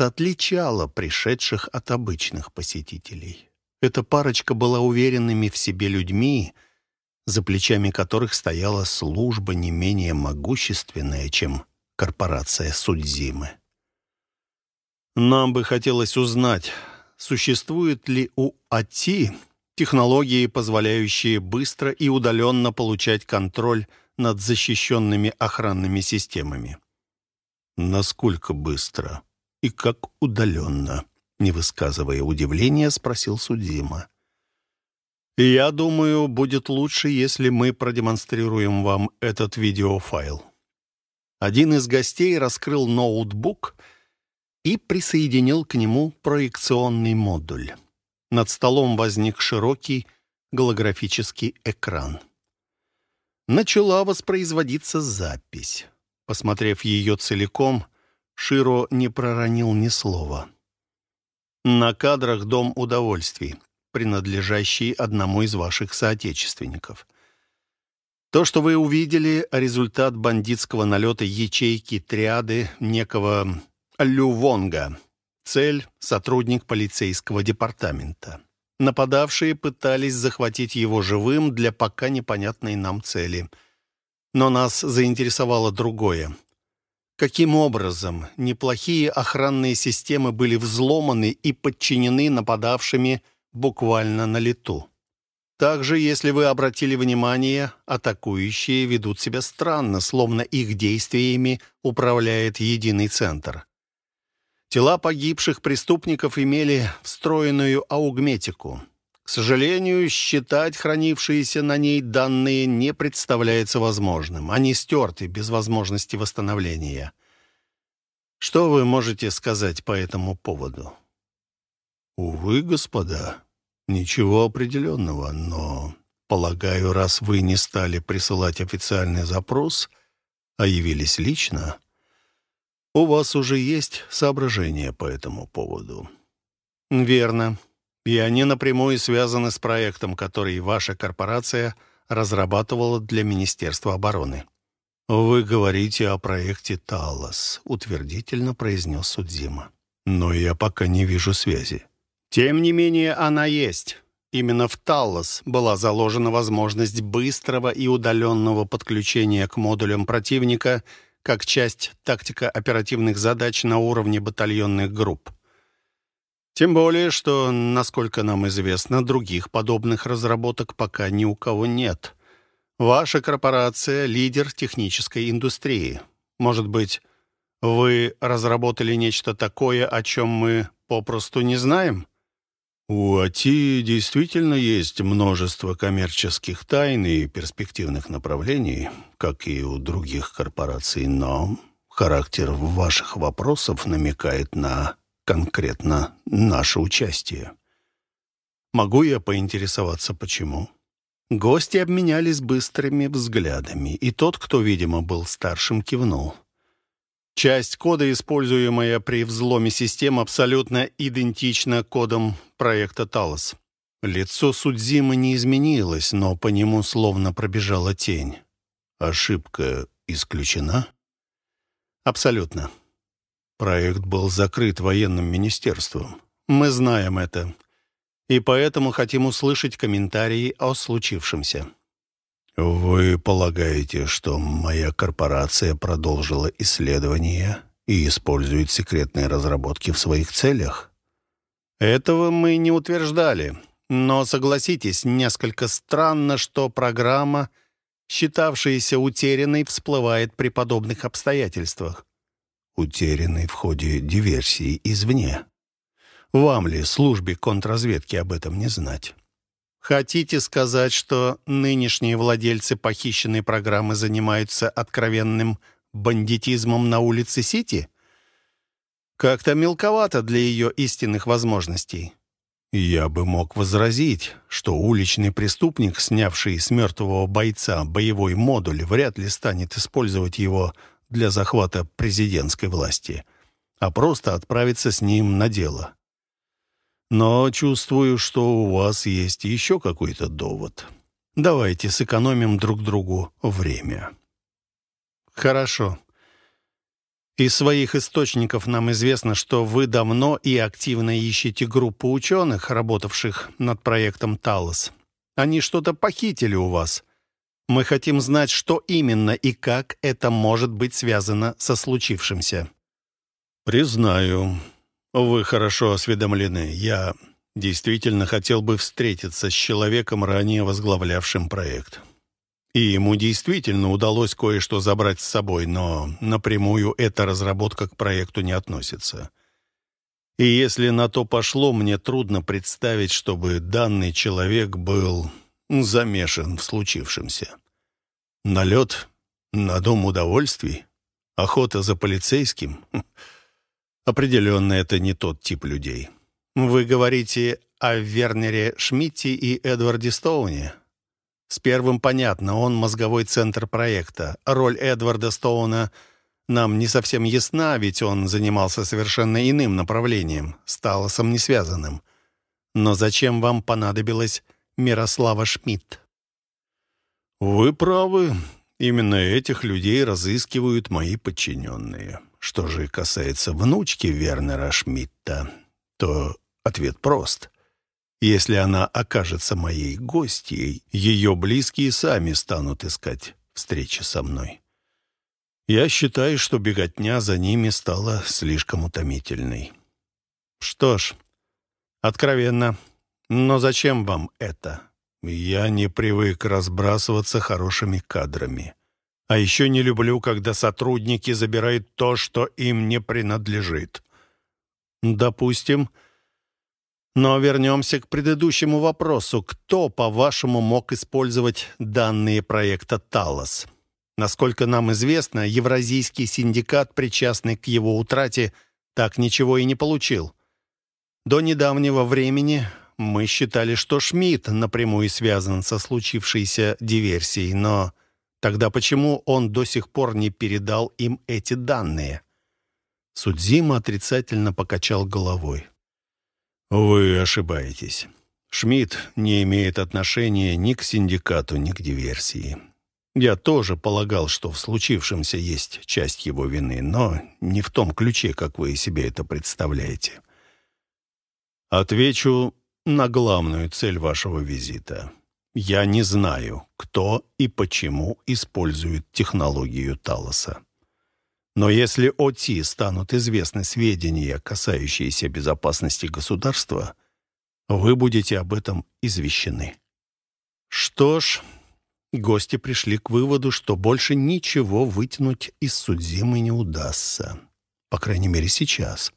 отличала пришедших от обычных посетителей. Эта парочка была уверенными в себе людьми, за плечами которых стояла служба не менее могущественная, чем корпорация Судзимы. Нам бы хотелось узнать, существует ли у АТИ технологии, позволяющие быстро и удаленно получать контроль над защищенными охранными системами. Насколько быстро и как удаленно, не высказывая удивления, спросил Судзима. «Я думаю, будет лучше, если мы продемонстрируем вам этот видеофайл». Один из гостей раскрыл ноутбук и присоединил к нему проекционный модуль. Над столом возник широкий голографический экран. Начала воспроизводиться запись. Посмотрев ее целиком, Широ не проронил ни слова. На кадрах «Дом удовольствий», принадлежащий одному из ваших соотечественников. То, что вы увидели, результат бандитского налета ячейки триады некого Лювонга. Цель — сотрудник полицейского департамента. Нападавшие пытались захватить его живым для пока непонятной нам цели. Но нас заинтересовало другое. Каким образом неплохие охранные системы были взломаны и подчинены нападавшими буквально на лету? Также, если вы обратили внимание, атакующие ведут себя странно, словно их действиями управляет единый центр. Тела погибших преступников имели встроенную аугметику. К сожалению, считать хранившиеся на ней данные не представляется возможным. Они стерты без возможности восстановления. Что вы можете сказать по этому поводу? Увы, господа, ничего определенного, но, полагаю, раз вы не стали присылать официальный запрос, а явились лично, у вас уже есть соображения по этому поводу. Верно. И они напрямую связаны с проектом, который ваша корпорация разрабатывала для Министерства обороны. «Вы говорите о проекте «Талос», — утвердительно произнес Судзима. «Но я пока не вижу связи». «Тем не менее, она есть. Именно в «Талос» была заложена возможность быстрого и удаленного подключения к модулям противника — как часть тактико-оперативных задач на уровне батальонных групп. Тем более, что, насколько нам известно, других подобных разработок пока ни у кого нет. Ваша корпорация — лидер технической индустрии. Может быть, вы разработали нечто такое, о чем мы попросту не знаем? У АТИ действительно есть множество коммерческих тайн и перспективных направлений, как и у других корпораций, но характер ваших вопросов намекает на конкретно наше участие. Могу я поинтересоваться, почему? Гости обменялись быстрыми взглядами, и тот, кто, видимо, был старшим, кивнул. Часть кода, используемая при взломе систем, абсолютно идентична кодам проекта «Талос». Лицо Судзимы не изменилось, но по нему словно пробежала тень. Ошибка исключена? Абсолютно. Проект был закрыт военным министерством. Мы знаем это. И поэтому хотим услышать комментарии о случившемся. «Вы полагаете, что моя корпорация продолжила исследования и использует секретные разработки в своих целях?» «Этого мы не утверждали. Но, согласитесь, несколько странно, что программа, считавшаяся утерянной, всплывает при подобных обстоятельствах». «Утерянной в ходе диверсии извне. Вам ли, службе контрразведки, об этом не знать?» Хотите сказать, что нынешние владельцы похищенной программы занимаются откровенным бандитизмом на улице Сити? Как-то мелковато для ее истинных возможностей. Я бы мог возразить, что уличный преступник, снявший с мертвого бойца боевой модуль, вряд ли станет использовать его для захвата президентской власти, а просто отправиться с ним на дело. Но чувствую, что у вас есть еще какой-то довод. Давайте сэкономим друг другу время». «Хорошо. Из своих источников нам известно, что вы давно и активно ищете группу ученых, работавших над проектом «Талос». Они что-то похитили у вас. Мы хотим знать, что именно и как это может быть связано со случившимся». «Признаю, вы хорошо осведомлены. Я действительно хотел бы встретиться с человеком, ранее возглавлявшим проект. И ему действительно удалось кое-что забрать с собой, но напрямую эта разработка к проекту не относится. И если на то пошло, мне трудно представить, чтобы данный человек был замешан в случившемся. Налет на дом удовольствий? Охота за полицейским? Определенно, это не тот тип людей. Вы говорите о Вернере Шмидте и Эдварде Стоуне? С первым понятно, он мозговой центр проекта. Роль Эдварда Стоуна нам не совсем ясна, ведь он занимался совершенно иным направлением, с Талосом не связанным. Но зачем вам понадобилась Мирослава Шмидт? Вы правы. Именно этих людей разыскивают мои подчиненные. Что же касается внучки Вернера Шмидта, то ответ прост. Если она окажется моей гостьей, ее близкие сами станут искать встречи со мной. Я считаю, что беготня за ними стала слишком утомительной. Что ж, откровенно, но зачем вам это? Я не привык разбрасываться хорошими кадрами. А еще не люблю, когда сотрудники забирают то, что им не принадлежит. Допустим, но вернемся к предыдущему вопросу. Кто, по-вашему, мог использовать данные проекта «Талос»? Насколько нам известно, Евразийский синдикат, причастный к его утрате, так ничего и не получил. До недавнего времени мы считали, что Шмидт напрямую связан со случившейся диверсией, но тогда почему он до сих пор не передал им эти данные? Судзима отрицательно покачал головой. Вы ошибаетесь. Шмидт не имеет отношения ни к синдикату, ни к диверсии. Я тоже полагал, что в случившемся есть часть его вины, но не в том ключе, как вы себе это представляете. Отвечу на главную цель вашего визита. Я не знаю, кто и почему использует технологию Талоса. Но если ОТИ станут известны сведения, касающиеся безопасности государства, вы будете об этом извещены. Что ж, гости пришли к выводу, что больше ничего вытянуть из Судзимы не удастся. По крайней мере, сейчас.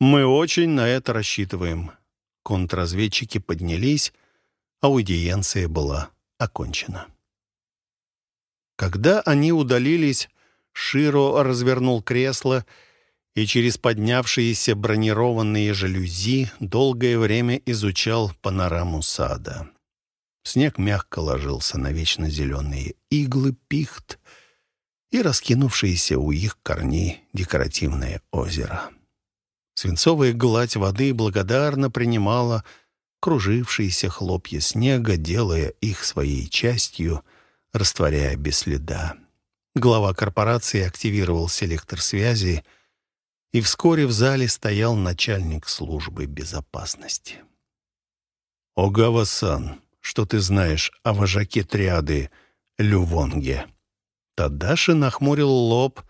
Мы очень на это рассчитываем. Контрразведчики поднялись, аудиенция была окончена. Когда они удалились, Широ развернул кресло и через поднявшиеся бронированные жалюзи долгое время изучал панораму сада. Снег мягко ложился на вечно зеленые иглы пихт и раскинувшееся у их корней декоративное озеро. Свинцовая гладь воды благодарно принимала кружившиеся хлопья снега, делая их своей частью, растворяя без следа. Глава корпорации активировал селектор связи, и вскоре в зале стоял начальник службы безопасности. «Огава-сан, что ты знаешь о вожаке триады Лювонге?» Тадаши нахмурил лоб,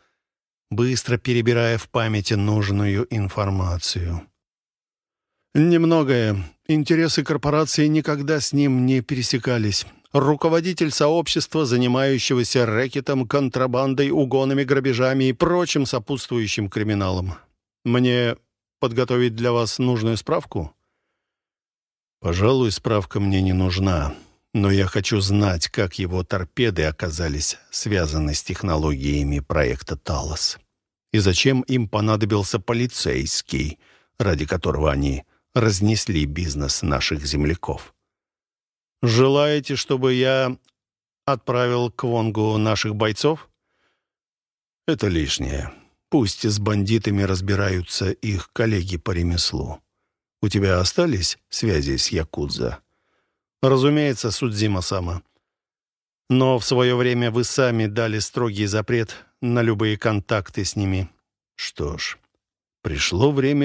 быстро перебирая в памяти нужную информацию. «Немногое. Интересы корпорации никогда с ним не пересекались руководитель сообщества, занимающегося рэкетом, контрабандой, угонами, грабежами и прочим сопутствующим криминалом. Мне подготовить для вас нужную справку? Пожалуй, справка мне не нужна, но я хочу знать, как его торпеды оказались связаны с технологиями проекта «Талос». И зачем им понадобился полицейский, ради которого они разнесли бизнес наших земляков. Желаете, чтобы я отправил к Вонгу наших бойцов? Это лишнее. Пусть с бандитами разбираются их коллеги по ремеслу. У тебя остались связи с Якудза? Разумеется, Судзима-сама. Но в свое время вы сами дали строгий запрет на любые контакты с ними. Что ж, пришло время